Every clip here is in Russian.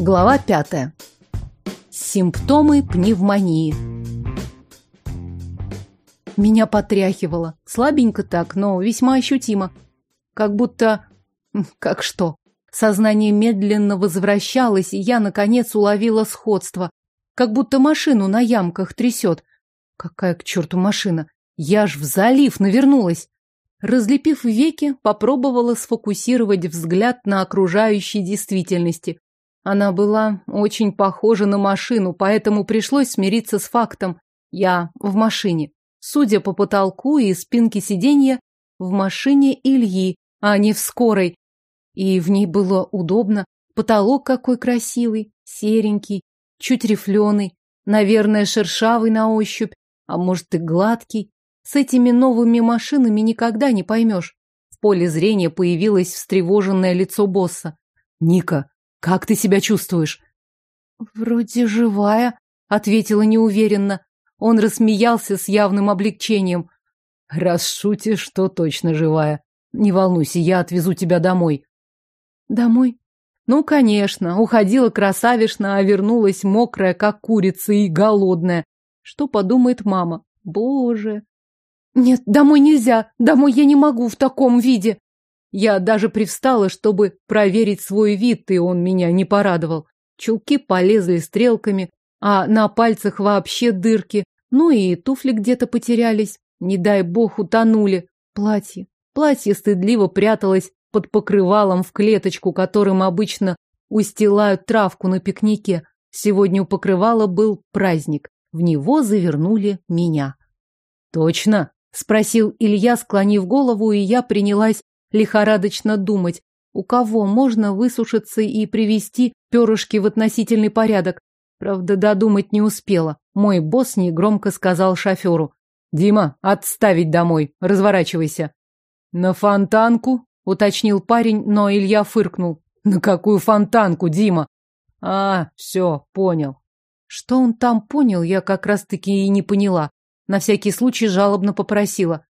Глава пятая. Симптомы пневмонии. Меня потряхивало. Слабенько так, но весьма ощутимо. Как будто... Как что? Сознание медленно возвращалось, и я, наконец, уловила сходство. Как будто машину на ямках трясет. Какая к черту машина? Я ж в залив навернулась. Разлепив веки, попробовала сфокусировать взгляд на окружающей действительности. Она была очень похожа на машину, поэтому пришлось смириться с фактом. Я в машине. Судя по потолку и спинке сиденья, в машине Ильи, а не в скорой. И в ней было удобно. Потолок какой красивый, серенький, чуть рифленый, наверное, шершавый на ощупь, а может и гладкий. С этими новыми машинами никогда не поймешь. В поле зрения появилось встревоженное лицо босса. «Ника, как ты себя чувствуешь?» «Вроде живая», — ответила неуверенно. Он рассмеялся с явным облегчением. «Раз шутишь, то точно живая. Не волнуйся, я отвезу тебя домой». «Домой?» Ну, конечно, уходила красавишна, а вернулась мокрая, как курица, и голодная. Что подумает мама? Боже, нет, домой нельзя. Домой я не могу в таком виде. Я даже привстала, чтобы проверить свой вид, и он меня не порадовал. Чулки полезли стрелками, а на пальцах вообще дырки. Ну и туфли где-то потерялись. Не дай бог утонули. Платье. Платье стыдливо пряталось под покрывалом в клеточку, которым обычно устилают травку на пикнике. Сегодня у покрывала был праздник. В него завернули меня. Точно? Спросил Илья, склонив голову, и я принялась лихорадочно думать, у кого можно высушиться и привести перышки в относительный порядок. Правда, додумать не успела. Мой босс негромко сказал шоферу. «Дима, отставить домой, разворачивайся». «На фонтанку?» — уточнил парень, но Илья фыркнул. «На какую фонтанку, Дима?» «А, все, понял». Что он там понял, я как раз-таки и не поняла. На всякий случай жалобно попросила.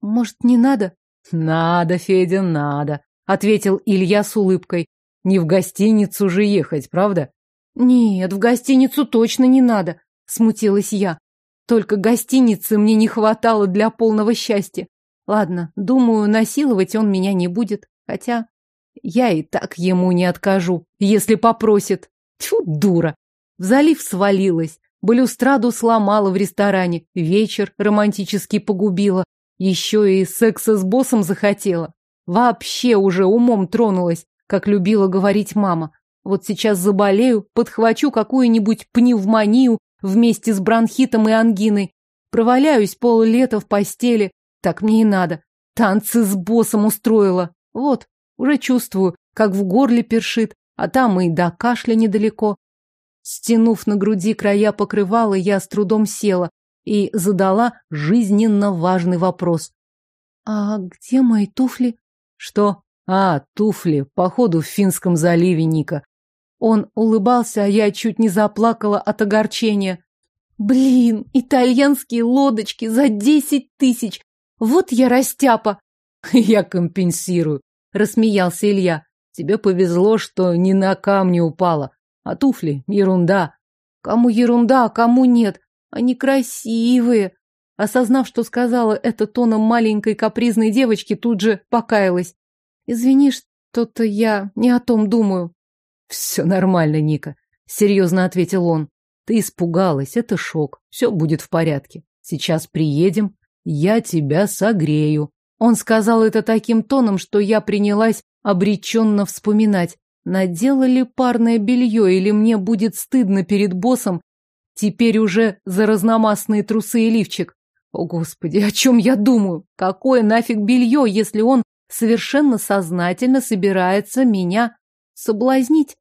«Может, не надо?» «Надо, Федя, надо», — ответил Илья с улыбкой. «Не в гостиницу же ехать, правда?» «Нет, в гостиницу точно не надо», — смутилась я. «Только гостиницы мне не хватало для полного счастья. Ладно, думаю, насиловать он меня не будет. Хотя я и так ему не откажу, если попросит. Тьфу, дура!» В залив свалилась. Балюстраду сломала в ресторане, вечер романтически погубила, еще и секса с боссом захотела. Вообще уже умом тронулась, как любила говорить мама. Вот сейчас заболею, подхвачу какую-нибудь пневмонию вместе с бронхитом и ангиной. Проваляюсь поллета в постели. Так мне и надо. Танцы с боссом устроила. Вот, уже чувствую, как в горле першит, а там и до кашля недалеко. Стянув на груди края покрывала, я с трудом села и задала жизненно важный вопрос. «А где мои туфли?» «Что?» «А, туфли, походу, в Финском заливе, Ника». Он улыбался, а я чуть не заплакала от огорчения. «Блин, итальянские лодочки за десять тысяч! Вот я растяпа!» «Я компенсирую», — рассмеялся Илья. «Тебе повезло, что не на камни упала. А туфли — ерунда. Кому ерунда, а кому нет. Они красивые. Осознав, что сказала это тоном маленькой капризной девочки, тут же покаялась. Извини, что-то я не о том думаю. Все нормально, Ника, серьезно ответил он. Ты испугалась, это шок. Все будет в порядке. Сейчас приедем, я тебя согрею. Он сказал это таким тоном, что я принялась обреченно вспоминать. Надела ли парное белье или мне будет стыдно перед боссом теперь уже за разномастные трусы и лифчик? О, Господи, о чем я думаю? Какое нафиг белье, если он совершенно сознательно собирается меня соблазнить?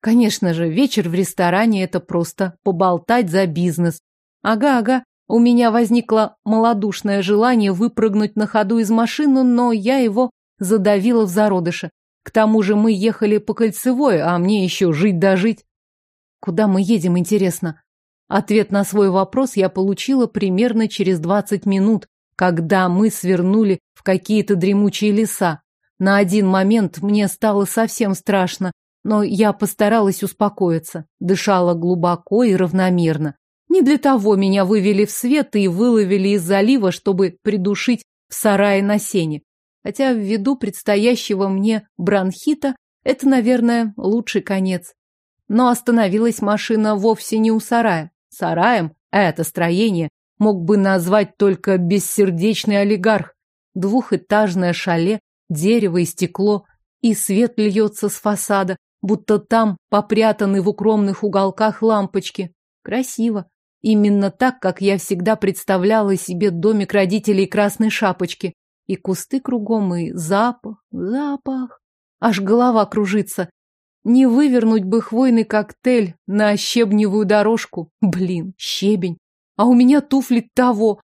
Конечно же, вечер в ресторане – это просто поболтать за бизнес. Ага-ага, у меня возникло малодушное желание выпрыгнуть на ходу из машины, но я его задавила в зародыше. К тому же мы ехали по кольцевой, а мне еще жить-дожить. Куда мы едем, интересно? Ответ на свой вопрос я получила примерно через двадцать минут, когда мы свернули в какие-то дремучие леса. На один момент мне стало совсем страшно. Но я постаралась успокоиться, дышала глубоко и равномерно. Не для того меня вывели в свет и выловили из залива, чтобы придушить в сарае на сене. Хотя ввиду предстоящего мне бронхита, это, наверное, лучший конец. Но остановилась машина вовсе не у сарая. Сараем это строение мог бы назвать только бессердечный олигарх. Двухэтажное шале, дерево и стекло, и свет льется с фасада, будто там попрятаны в укромных уголках лампочки. Красиво. Именно так, как я всегда представляла себе домик родителей Красной Шапочки. И кусты кругом, и запах, запах. Аж голова кружится. Не вывернуть бы хвойный коктейль на щебневую дорожку. Блин, щебень. А у меня туфли того.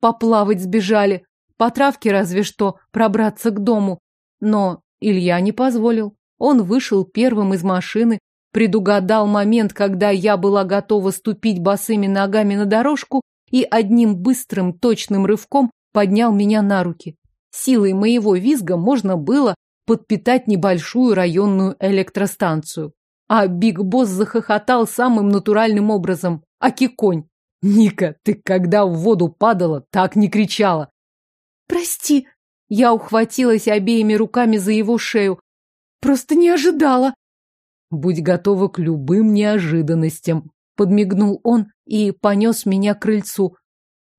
Поплавать сбежали. По травке разве что пробраться к дому. Но Илья не позволил. Он вышел первым из машины, предугадал момент, когда я была готова ступить босыми ногами на дорожку и одним быстрым, точным рывком поднял меня на руки. Силой моего визга можно было подпитать небольшую районную электростанцию. А Биг Босс захохотал самым натуральным образом. Аки-конь. Ника, ты когда в воду падала, так не кричала. Прости. Я ухватилась обеими руками за его шею. Просто не ожидала. Будь готова к любым неожиданностям. Подмигнул он и понес меня к крыльцу.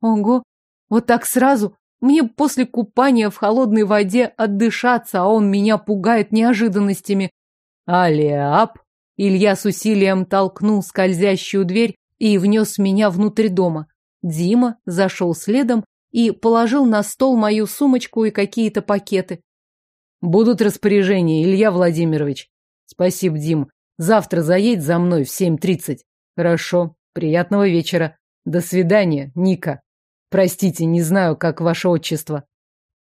Ого, вот так сразу? Мне после купания в холодной воде отдышаться, а он меня пугает неожиданностями. Алиап! Илья с усилием толкнул скользящую дверь и внес меня внутрь дома. Дима зашел следом и положил на стол мою сумочку и какие-то пакеты. Будут распоряжения, Илья Владимирович. Спасибо, Дим. Завтра заедь за мной в 7.30. Хорошо. Приятного вечера. До свидания, Ника. Простите, не знаю, как ваше отчество.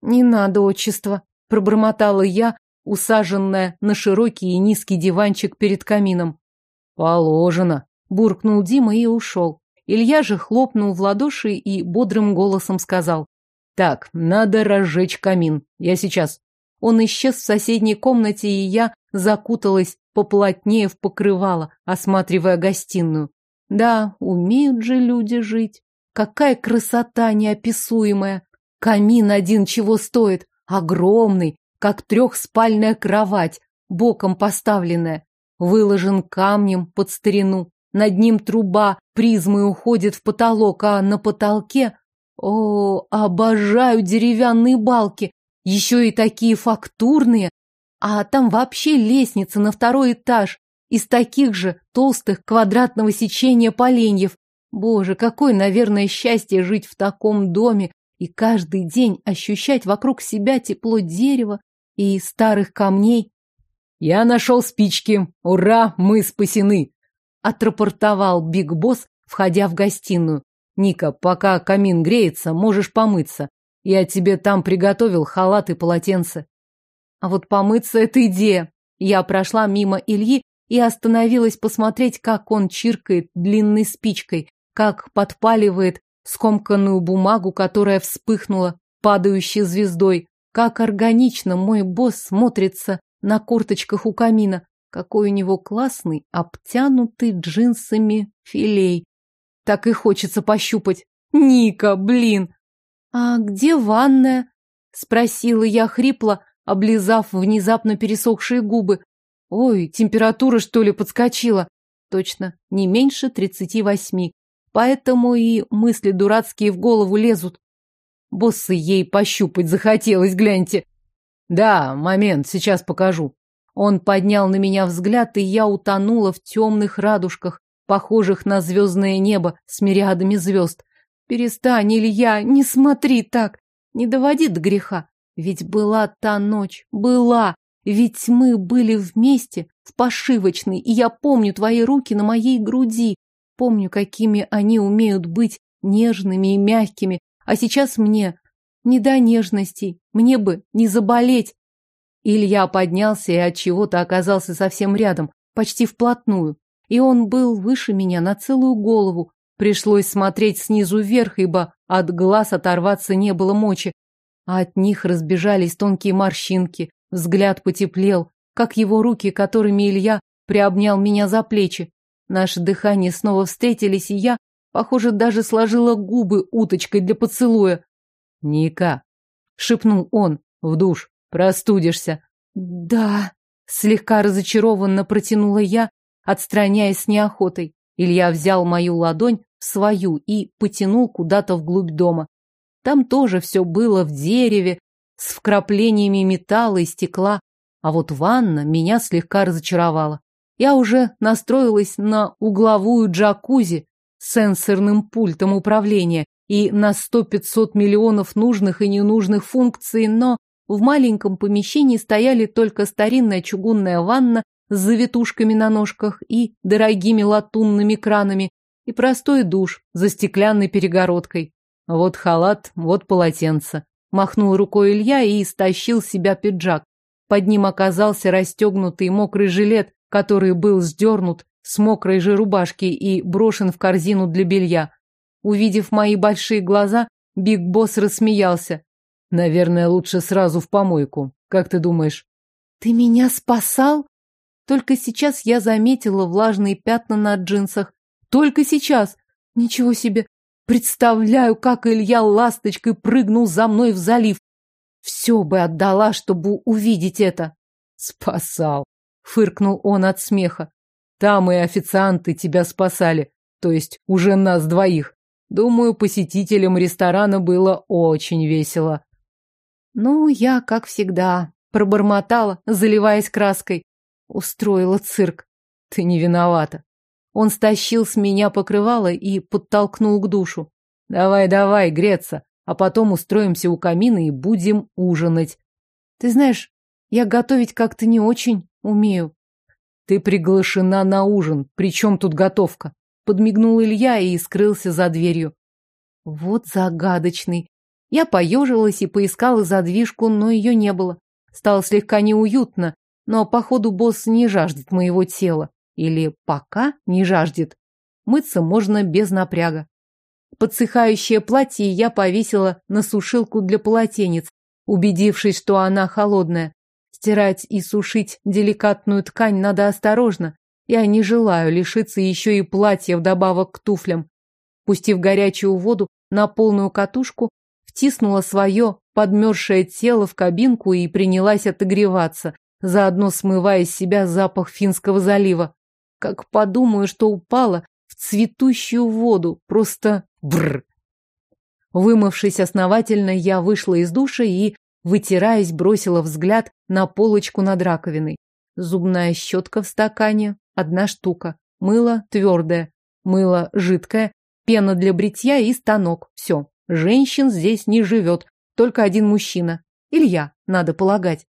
Не надо отчества, пробормотала я, усаженная на широкий и низкий диванчик перед камином. Положено, буркнул Дима и ушел. Илья же хлопнул в ладоши и бодрым голосом сказал. Так, надо разжечь камин. Я сейчас. Он исчез в соседней комнате, и я закуталась поплотнее в покрывало, осматривая гостиную. Да, умеют же люди жить. Какая красота неописуемая. Камин один чего стоит. Огромный, как трехспальная кровать, боком поставленная. Выложен камнем под старину. Над ним труба призмой уходит в потолок, а на потолке... О, обожаю деревянные балки, еще и такие фактурные. А там вообще лестница на второй этаж из таких же толстых квадратного сечения поленьев. Боже, какое, наверное, счастье жить в таком доме и каждый день ощущать вокруг себя тепло дерева и старых камней. Я нашел спички. Ура, мы спасены! Отрапортовал Биг Босс, входя в гостиную. Ника, пока камин греется, можешь помыться. Я тебе там приготовил халат и полотенце. А вот помыться — это идея. Я прошла мимо Ильи и остановилась посмотреть, как он чиркает длинной спичкой, как подпаливает скомканную бумагу, которая вспыхнула падающей звездой, как органично мой босс смотрится на курточках у камина, какой у него классный, обтянутый джинсами филей. Так и хочется пощупать. Ника, блин, «А где ванная?» — спросила я хрипло, облизав внезапно пересохшие губы. «Ой, температура, что ли, подскочила?» «Точно, не меньше тридцати восьми. Поэтому и мысли дурацкие в голову лезут. Боссы ей пощупать захотелось, гляньте». «Да, момент, сейчас покажу». Он поднял на меня взгляд, и я утонула в темных радужках, похожих на звездное небо с мириадами звезд. Перестань, Илья, не смотри так. Не доводи до греха. Ведь была та ночь, была. Ведь мы были вместе в пошивочной, и я помню твои руки на моей груди. Помню, какими они умеют быть нежными и мягкими. А сейчас мне не до нежностей. Мне бы не заболеть. Илья поднялся и от чего-то оказался совсем рядом, почти вплотную. И он был выше меня на целую голову, Пришлось смотреть снизу вверх, ибо от глаз оторваться не было мочи, а от них разбежались тонкие морщинки, взгляд потеплел, как его руки, которыми Илья приобнял меня за плечи. Наши дыхания снова встретились, и я, похоже, даже сложила губы уточкой для поцелуя. «Ника», — шепнул он, — «в душ, простудишься». «Да», — слегка разочарованно протянула я, отстраняясь с неохотой. Илья взял мою ладонь в свою и потянул куда-то вглубь дома. Там тоже все было в дереве, с вкраплениями металла и стекла, а вот ванна меня слегка разочаровала. Я уже настроилась на угловую джакузи с сенсорным пультом управления и на сто-пятьсот миллионов нужных и ненужных функций, но в маленьком помещении стояли только старинная чугунная ванна с завитушками на ножках и дорогими латунными кранами, и простой душ за стеклянной перегородкой. Вот халат, вот полотенце. Махнул рукой Илья и стащил с себя пиджак. Под ним оказался расстегнутый мокрый жилет, который был сдернут с мокрой же рубашки и брошен в корзину для белья. Увидев мои большие глаза, Биг Босс рассмеялся. «Наверное, лучше сразу в помойку. Как ты думаешь?» «Ты меня спасал?» Только сейчас я заметила влажные пятна на джинсах. Только сейчас! Ничего себе! Представляю, как Илья ласточкой прыгнул за мной в залив. Все бы отдала, чтобы увидеть это. Спасал, фыркнул он от смеха. Там и официанты тебя спасали, то есть уже нас двоих. Думаю, посетителям ресторана было очень весело. Ну, я, как всегда, пробормотала, заливаясь краской. Устроила цирк. Ты не виновата. Он стащил с меня покрывало и подтолкнул к душу. Давай, давай, греться, а потом устроимся у камина и будем ужинать. Ты знаешь, я готовить как-то не очень умею. Ты приглашена на ужин, причем тут готовка? Подмигнул Илья и скрылся за дверью. Вот загадочный. Я поежилась и поискала задвижку, но ее не было. Стало слегка неуютно, но, походу, босс не жаждет моего тела. Или пока не жаждет. Мыться можно без напряга. Подсыхающее платье я повесила на сушилку для полотенец, убедившись, что она холодная. Стирать и сушить деликатную ткань надо осторожно. Я не желаю лишиться еще и платья вдобавок к туфлям. Пустив горячую воду на полную катушку, втиснула свое подмерзшее тело в кабинку и принялась отогреваться, заодно смывая с себя запах Финского залива. Как подумаю, что упала в цветущую воду, просто бррр. Вымывшись основательно, я вышла из душа и, вытираясь, бросила взгляд на полочку над раковиной. Зубная щетка в стакане, одна штука. Мыло твердое, мыло жидкое, пена для бритья и станок. Все. Женщин здесь не живет, только один мужчина. Илья, надо полагать.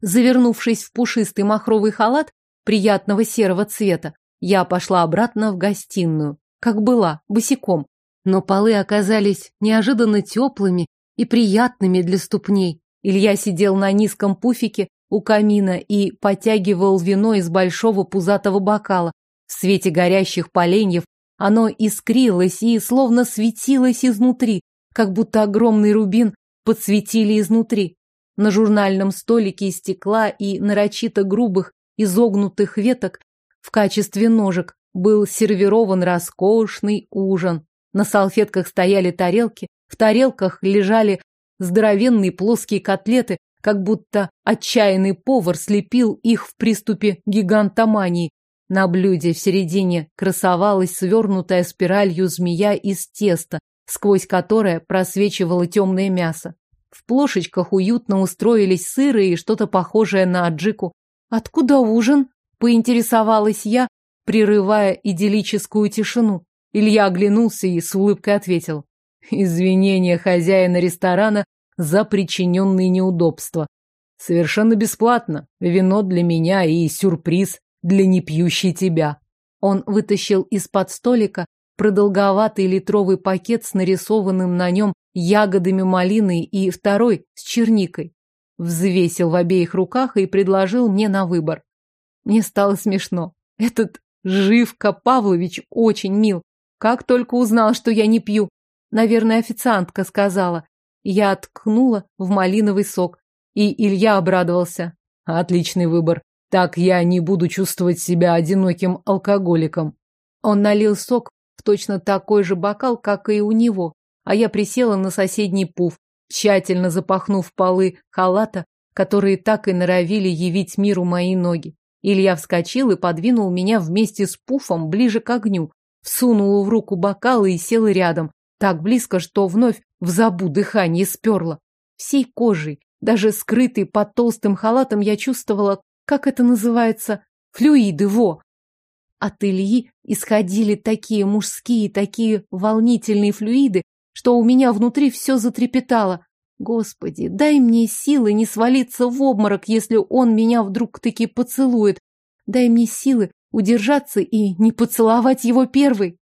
Завернувшись в пушистый махровый халат приятного серого цвета, я пошла обратно в гостиную, как была, босиком. Но полы оказались неожиданно теплыми и приятными для ступней. Илья сидел на низком пуфике у камина и потягивал вино из большого пузатого бокала. В свете горящих поленьев оно искрилось и словно светилось изнутри, как будто огромный рубин подсветили изнутри. На журнальном столике из стекла и нарочито грубых изогнутых веток в качестве ножек был сервирован роскошный ужин. На салфетках стояли тарелки, в тарелках лежали здоровенные плоские котлеты, как будто отчаянный повар слепил их в приступе гигантомании. На блюде в середине красовалась свернутая спиралью змея из теста, сквозь которое просвечивало темное мясо. В плошечках уютно устроились сыры и что-то похожее на аджику. «Откуда ужин?» – поинтересовалась я, прерывая идиллическую тишину. Илья оглянулся и с улыбкой ответил. «Извинения хозяина ресторана за причиненные неудобства. Совершенно бесплатно. Вино для меня и сюрприз для непьющей тебя». Он вытащил из-под столика продолговатый литровый пакет с нарисованным на нем ягодами малины и второй с черникой. Взвесил в обеих руках и предложил мне на выбор. Мне стало смешно. Этот Живка Павлович очень мил. Как только узнал, что я не пью. Наверное, официантка сказала. Я ткнула в малиновый сок. И Илья обрадовался. Отличный выбор. Так я не буду чувствовать себя одиноким алкоголиком. Он налил сок в точно такой же бокал, как и у него, а я присела на соседний пуф, тщательно запахнув полы халата, которые так и норовили явить миру мои ноги. Илья вскочил и подвинул меня вместе с пуфом ближе к огню, всунул в руку бокалы и сел рядом, так близко, что вновь в забу дыхание сперло. Всей кожей, даже скрытой под толстым халатом, я чувствовала, как это называется, флюиды, во! От Ильи исходили такие мужские, такие волнительные флюиды, что у меня внутри все затрепетало. Господи, дай мне силы не свалиться в обморок, если он меня вдруг таки поцелует. Дай мне силы удержаться и не поцеловать его первый.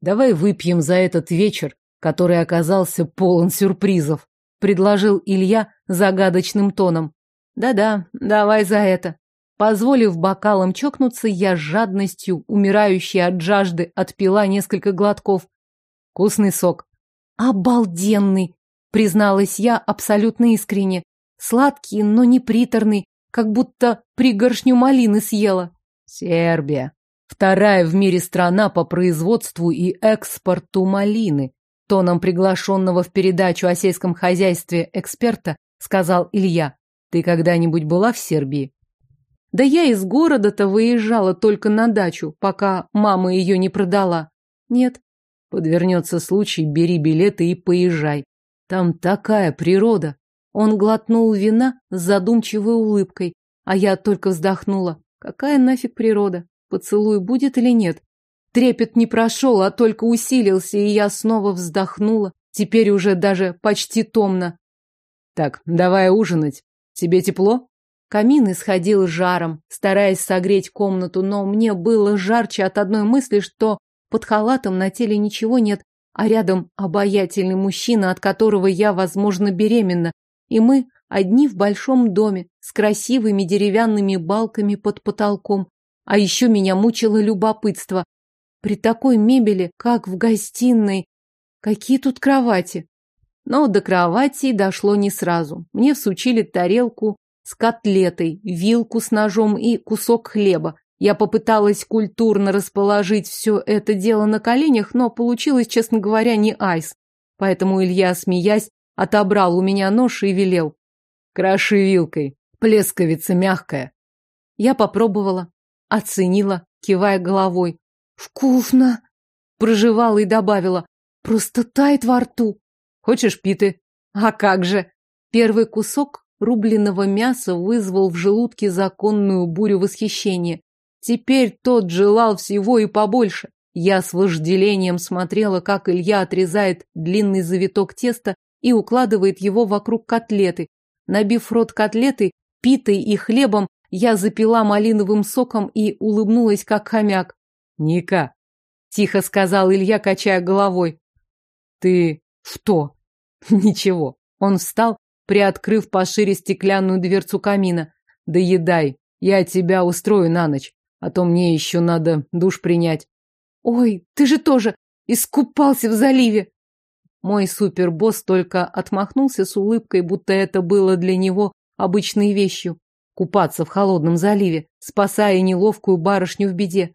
Давай выпьем за этот вечер, который оказался полон сюрпризов, предложил Илья загадочным тоном. Да-да, давай за это. Позволив бокалам чокнуться, я с жадностью, умирающей от жажды, отпила несколько глотков. Вкусный сок. Обалденный, призналась я абсолютно искренне. Сладкий, но не приторный, как будто пригоршню малины съела. Сербия. Вторая в мире страна по производству и экспорту малины. Тоном приглашенного в передачу о сельском хозяйстве эксперта сказал Илья. Ты когда-нибудь была в Сербии? Да я из города-то выезжала только на дачу, пока мама ее не продала. Нет. Подвернется случай, бери билеты и поезжай. Там такая природа. Он глотнул вина с задумчивой улыбкой, а я только вздохнула. Какая нафиг природа? Поцелуй будет или нет? Трепет не прошел, а только усилился, и я снова вздохнула. Теперь уже даже почти томно. Так, давай ужинать. Тебе тепло? Камин исходил жаром, стараясь согреть комнату, но мне было жарче от одной мысли, что под халатом на теле ничего нет, а рядом обаятельный мужчина, от которого я, возможно, беременна, и мы одни в большом доме с красивыми деревянными балками под потолком. А еще меня мучило любопытство. При такой мебели, как в гостиной, какие тут кровати? Но до кровати дошло не сразу. Мне всучили тарелку с котлетой, вилку с ножом и кусок хлеба. Я попыталась культурно расположить все это дело на коленях, но получилось, честно говоря, не айс. Поэтому Илья, смеясь, отобрал у меня нож и велел. Кроши вилкой, плесковица мягкая. Я попробовала, оценила, кивая головой. Вкусно! Проживала и добавила. Просто тает во рту. Хочешь питы? А как же? Первый кусок рубленого мяса вызвал в желудке законную бурю восхищения. Теперь тот желал всего и побольше. Я с вожделением смотрела, как Илья отрезает длинный завиток теста и укладывает его вокруг котлеты. Набив рот котлеты, питой и хлебом, я запила малиновым соком и улыбнулась, как хомяк. «Ника», — тихо сказал Илья, качая головой. «Ты что?» «Ничего». Он встал, приоткрыв пошире стеклянную дверцу камина. «Доедай, я тебя устрою на ночь а то мне еще надо душ принять. Ой, ты же тоже искупался в заливе. Мой супербосс только отмахнулся с улыбкой, будто это было для него обычной вещью. Купаться в холодном заливе, спасая неловкую барышню в беде.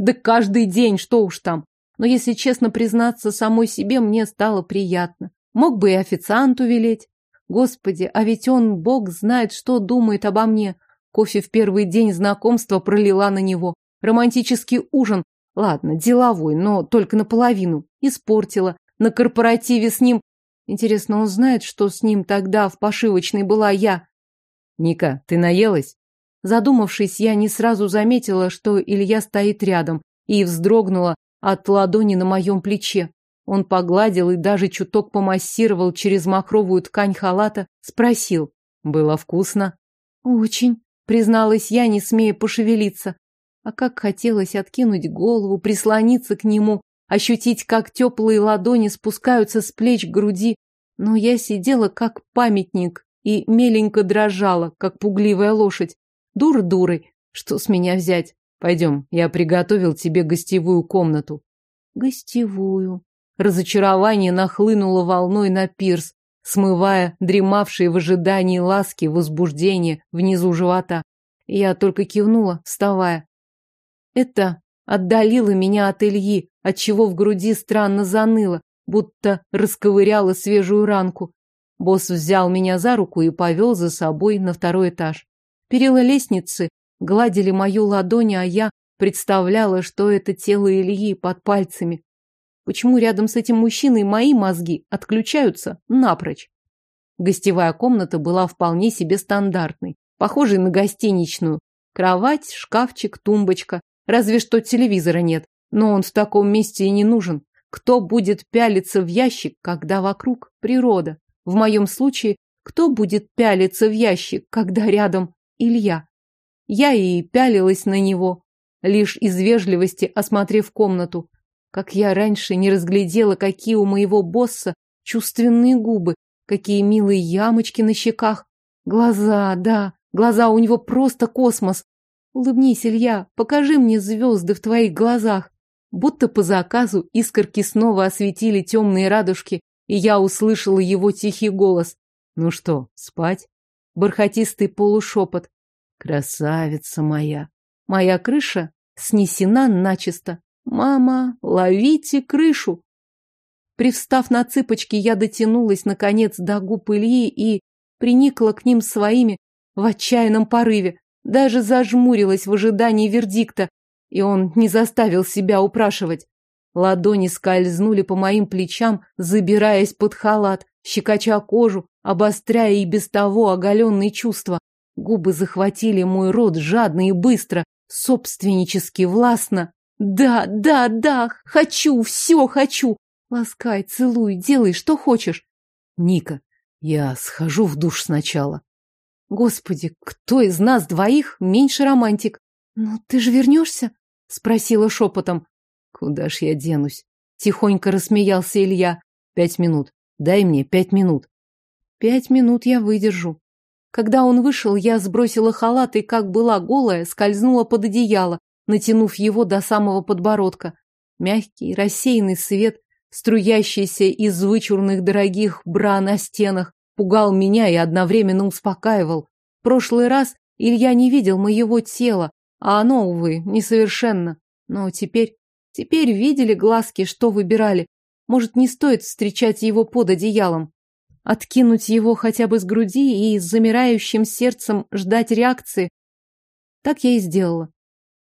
Да каждый день, что уж там. Но если честно признаться самой себе, мне стало приятно. Мог бы и официанту велеть. Господи, а ведь он, бог знает, что думает обо мне. Кофе в первый день знакомства пролила на него. Романтический ужин, ладно, деловой, но только наполовину, испортила. На корпоративе с ним... Интересно, он знает, что с ним тогда в пошивочной была я? Ника, ты наелась? Задумавшись, я не сразу заметила, что Илья стоит рядом, и вздрогнула от ладони на моем плече. Он погладил и даже чуток помассировал через махровую ткань халата, спросил. Было вкусно? Очень призналась я, не смея пошевелиться. А как хотелось откинуть голову, прислониться к нему, ощутить, как теплые ладони спускаются с плеч к груди. Но я сидела как памятник и меленько дрожала, как пугливая лошадь. Дур дурой, что с меня взять? Пойдем, я приготовил тебе гостевую комнату. Гостевую. Разочарование нахлынуло волной на пирс, смывая дремавшие в ожидании ласки возбуждение внизу живота. Я только кивнула, вставая. Это отдалило меня от Ильи, отчего в груди странно заныло, будто расковыряла свежую ранку. Босс взял меня за руку и повел за собой на второй этаж. Перила лестницы гладили мою ладонь, а я представляла, что это тело Ильи под пальцами. Почему рядом с этим мужчиной мои мозги отключаются напрочь? Гостевая комната была вполне себе стандартной, похожей на гостиничную. Кровать, шкафчик, тумбочка. Разве что телевизора нет, но он в таком месте и не нужен. Кто будет пялиться в ящик, когда вокруг природа? В моем случае, кто будет пялиться в ящик, когда рядом Илья? Я и пялилась на него, лишь из вежливости осмотрев комнату. Как я раньше не разглядела, какие у моего босса чувственные губы, какие милые ямочки на щеках. Глаза, да, глаза у него просто космос. Улыбнись, Илья, покажи мне звезды в твоих глазах. Будто по заказу искорки снова осветили темные радужки, и я услышала его тихий голос. «Ну что, спать?» Бархатистый полушепот. «Красавица моя!» Моя крыша снесена начисто. «Мама, ловите крышу!» Привстав на цыпочки, я дотянулась, наконец, до губ Ильи и приникла к ним своими в отчаянном порыве. Даже зажмурилась в ожидании вердикта, и он не заставил себя упрашивать. Ладони скользнули по моим плечам, забираясь под халат, щекоча кожу, обостряя и без того оголенные чувства. Губы захватили мой рот жадно и быстро, собственнически, властно. Да, да, да, хочу, все хочу. Ласкай, целуй, делай, что хочешь. Ника, я схожу в душ сначала. Господи, кто из нас двоих меньше романтик? Ну, ты же вернешься? Спросила шепотом. Куда ж я денусь? Тихонько рассмеялся Илья. Пять минут. Дай мне пять минут. Пять минут я выдержу. Когда он вышел, я сбросила халат и, как была голая, скользнула под одеяло, натянув его до самого подбородка. Мягкий, рассеянный свет, струящийся из вычурных дорогих бра на стенах, пугал меня и одновременно успокаивал. Прошлый раз Илья не видел моего тела, а оно, увы, несовершенно. Но теперь... Теперь видели глазки, что выбирали. Может, не стоит встречать его под одеялом. Откинуть его хотя бы с груди и с замирающим сердцем ждать реакции. Так я и сделала.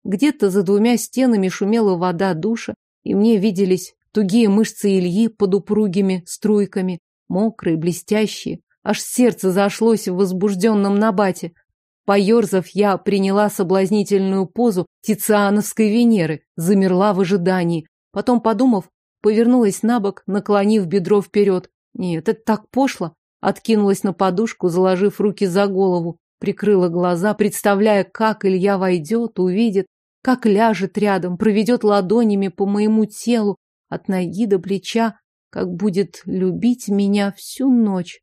Где-то за двумя стенами шумела вода душа, и мне виделись тугие мышцы Ильи под упругими струйками, мокрые, блестящие. Аж сердце зашлось в возбужденном набате. Поерзав, я приняла соблазнительную позу тициановской Венеры, замерла в ожидании. Потом, подумав, повернулась на бок, наклонив бедро вперед. Нет, это так пошло. Откинулась на подушку, заложив руки за голову, прикрыла глаза, представляя, как Илья войдет, увидит, как ляжет рядом, проведет ладонями по моему телу от ноги до плеча, как будет любить меня всю ночь.